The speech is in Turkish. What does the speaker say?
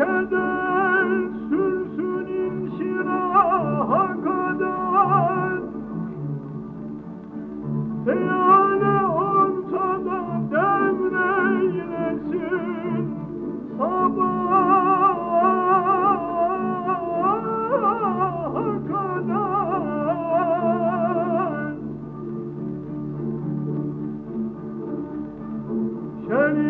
ülkeden sürsün inşiraha kadar. Peyane ortada devreylesin sabaha kadar. Şerif